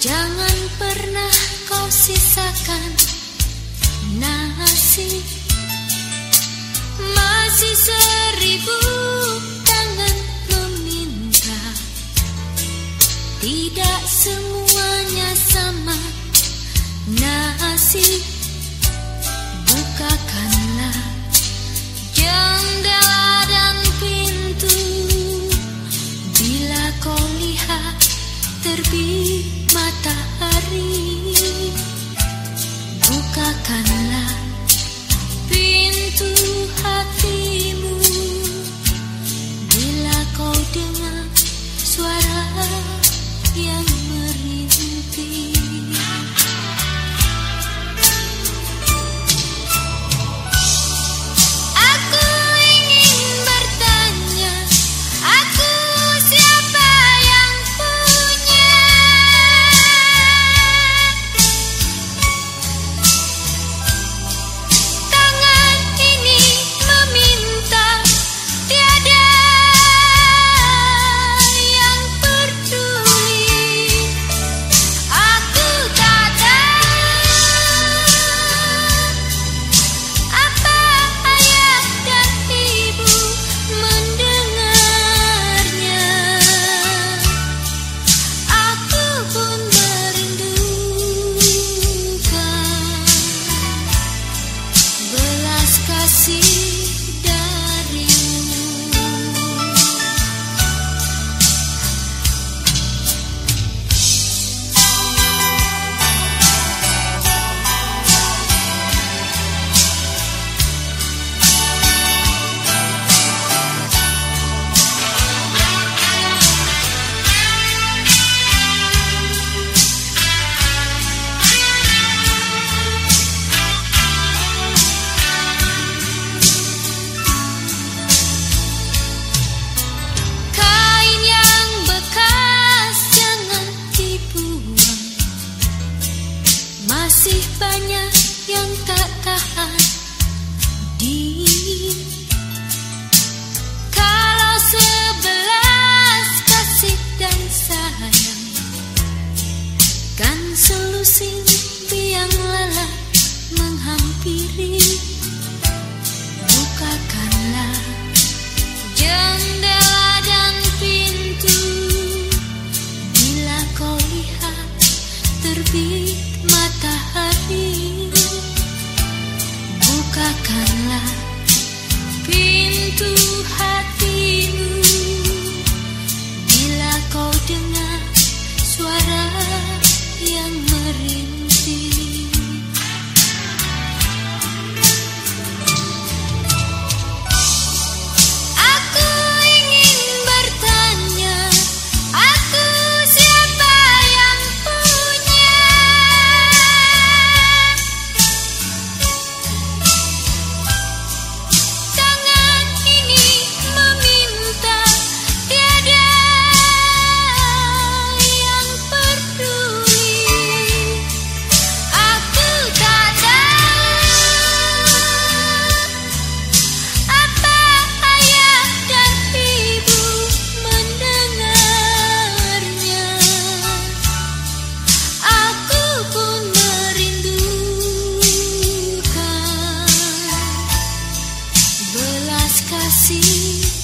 Jangan pernah kau sisakan nasi. Masih seribu tangan meminta. Tidak semuanya sama nasi. sukakanlah Masih banyak yang tak tahan di Kalau sebelas kasih dan sayang Kan selusin biang lelah menghampiri. kasih.